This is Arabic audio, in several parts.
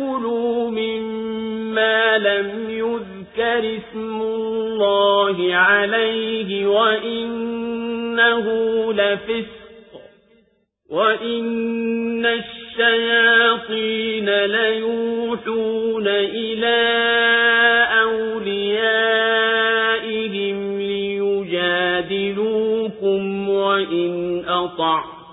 تأكلوا مما لم يذكر اسم الله عليه وإنه لفسق وَإِنَّ الشَّيَاطِينَ لَيُوحُونَ إِلَى أَوْلِيَائِهِمْ لِيُجَادِلُوكُمْ وَإِنْ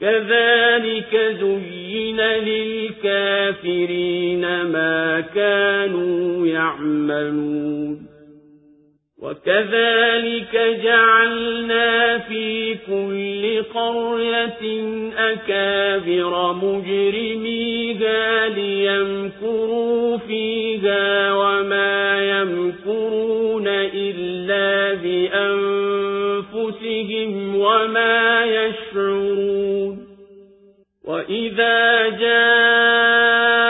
كذلك زين للكافرين ما كانوا يعملون. وكذلك جعلنا في كل قرية أكابر مجرميها ليمكروا فيها بأنفسهم وما يشعرون وإذا جاءتهم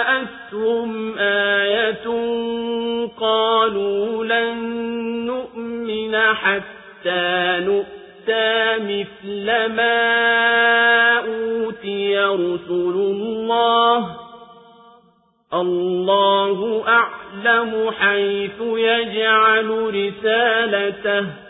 آية قالوا لن نؤمن حتى نؤتى مثل ما أوتي رسل الله الله أعلم حيث يجعل رسالته